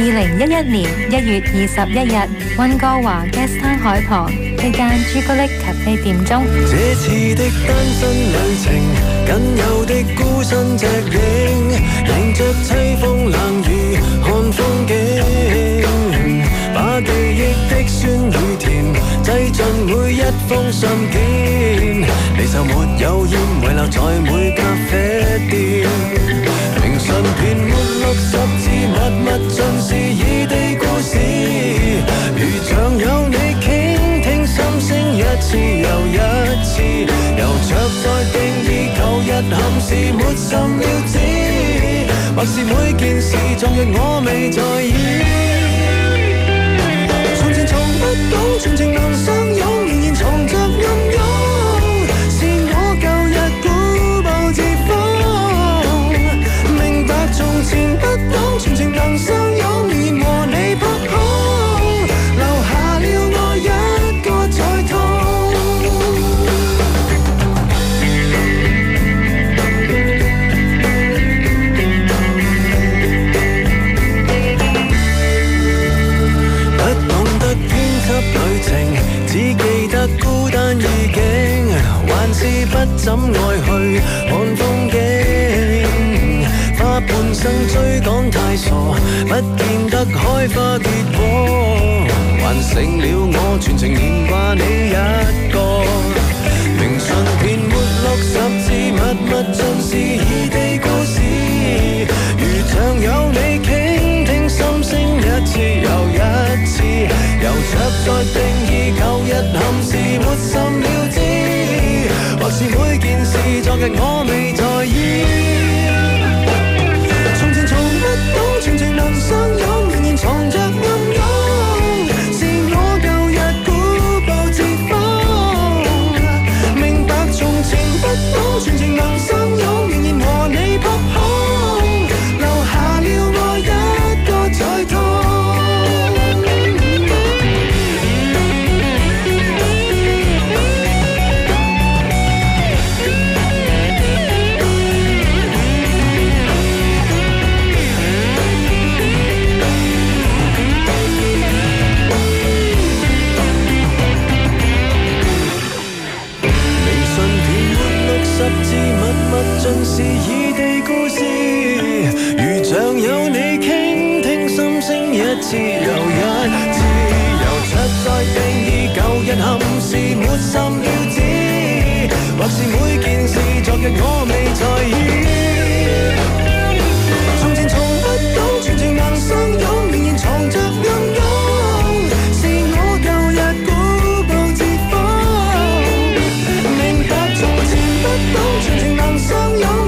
二零一一年一月二十一日温哥华 Guest t 海旁一间朱古力咖啡店中这次的单身旅程仅有的孤身只影迎着凄风冷雨看风景把记忆的酸与甜挤进每一封信件你就没有烟遗留在每咖啡店明信片没六十物尽是异地故事，如像有你倾听心声一次又一次，遊着在定义旧日憾事没甚了知，或是每件事昨日我未在意，从前从不懂，从前能失。怎爱去看风景？花半生追赶太傻，不见得开花结果，还剩了我全程牵挂你一个。明信片没六十字，密密尽是异地故事，如像有你倾听心声，一次又一次，由着在定义旧日憾事，没甚了。是每件事，昨日我未在意。从前从不懂，全情能相拥，仍然藏着暗涌。是我旧日故步自封。明白从前不懂，全情能相。自由一次，由却在定义旧日憾事没甚了知，或是每件事昨日我未在意。从前从不懂，全程硬相拥，仍然藏着暗涌。是我旧日孤暴自封，明白从前不懂，全程硬相拥。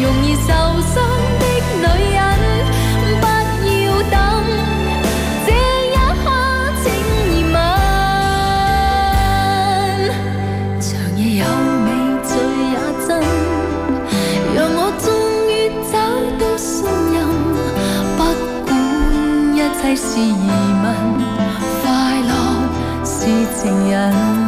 容易受伤的女人，不要等，这一刻，请移民。长夜有美醉也真，让我终于找到信任。不管一切是疑问，快乐是情人。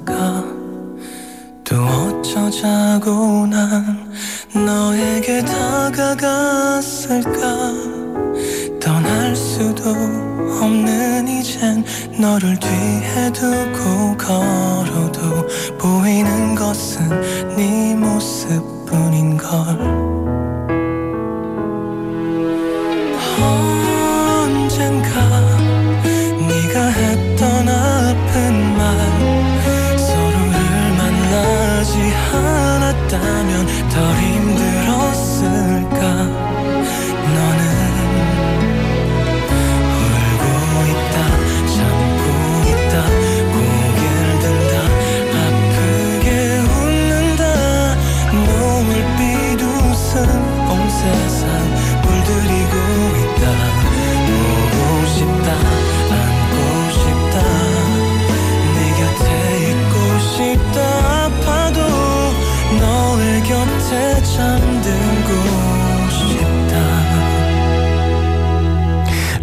또 어쩌자고 난 너에게 다가갔을까 떠날 수도 없는 이젠 너를 뒤에 두고 걸어도 보이는 것은 네 모습뿐인걸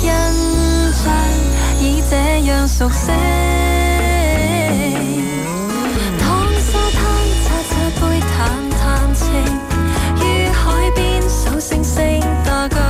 印象已这样熟悉，躺沙滩擦擦杯淡淡情，于海边数星星，打。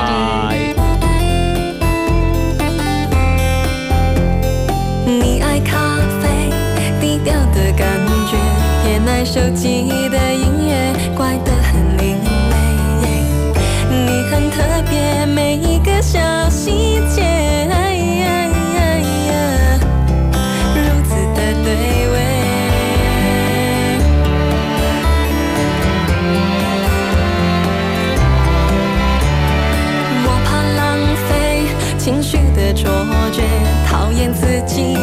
你爱咖啡，低调的感觉；偏爱手机的音乐，怪得很另类。你很特别，每一个小。